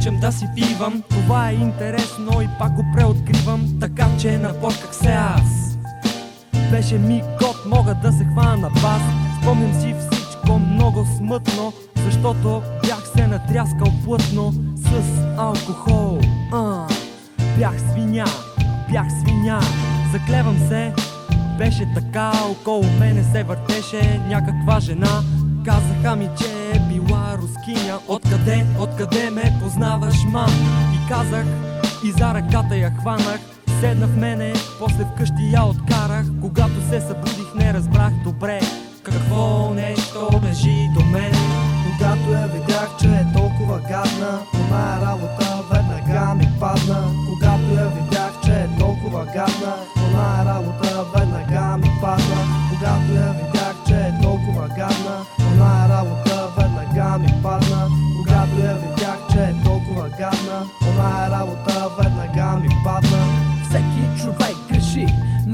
обичам да си пивам. Това е интересно и пак го преоткривам. Така че на как се аз. Беше ми год, мога да се хвана на бас. Спомням си всичко много смътно Защото бях се натряскал плътно С алкохол. А, Бях свиня, бях свиня. Заклевам се, беше така Около мене се въртеше някаква жена Казаха ми, че е била рускиня. Откъде, откъде ме познаваш, мам? И казах, и за ръката я хванах. Седна в мене, после вкъщи я откарах. Когато се събудих не разбрах добре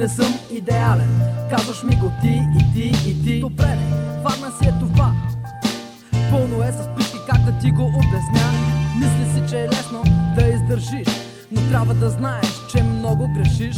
не съм идеален. Казваш ми го ти и ти и ти. Добре, не, си е това. Пълно е с пишки, как да ти го обясня? Мисли си, че е лесно да издържиш Но трябва да знаеш, че много грешиш.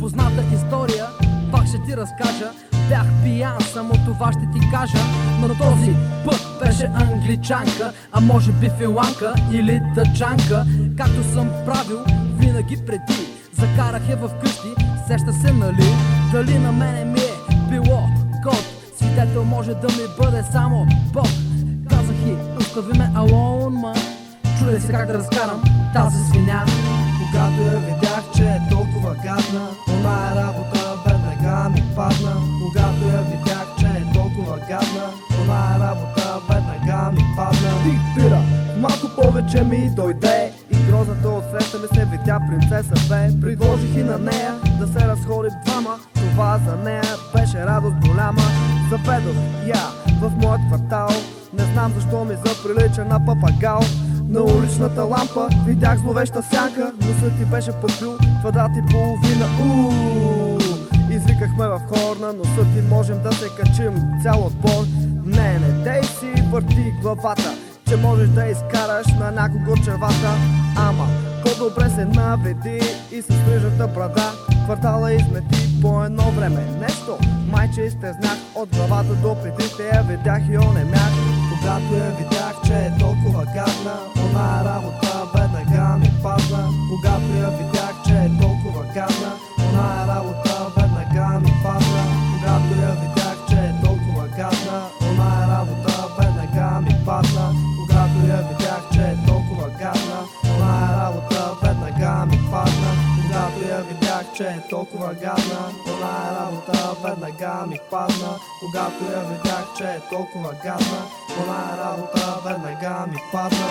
Позната история, пак ще ти разкажа. Бях пиян, само това ще ти кажа. Но този път беше англичанка А може би финланка или дъчанка Както съм правил винаги преди Закарах я в къщи, сеща се нали? Дали на мене ми е било год Свидетел може да ми бъде само Бог. Казах и остави ме алон, ма. Чудя се как да разкарам тази свиня? Когато я видях, че е толкова гадна Она работа веднага ми падна. Когато я видях, че е толкова гадна Она работа веднага ми падна. Тих пира, малко повече ми дойде И грозната отсреща ми се видя принцеса бе. Предложих и на нея да се разходим двама. Това за нея беше радост голяма. Заведох я в моят квартал. Не знам защо ми заприлича на папагал. На уличната лампа видях зловеща сянка Носът ти беше покрил квадрат и половина. Ууу, Извикахме в хор на носа ти можем да се качим цял отбор. Не, не дей си върти главата Че можеш да изкараш на някого червата. Ама по-добре се наведи и с ръжата брада Квартала измети по едно време. Нещо майче изтезнах от главата до петите Я видях и онемях. Когато я видях, че е толкова гадна че е толкова гадна. Она работа веднага ми падна. Когато я видях, че е толкова гадна. Она работа веднага ми падна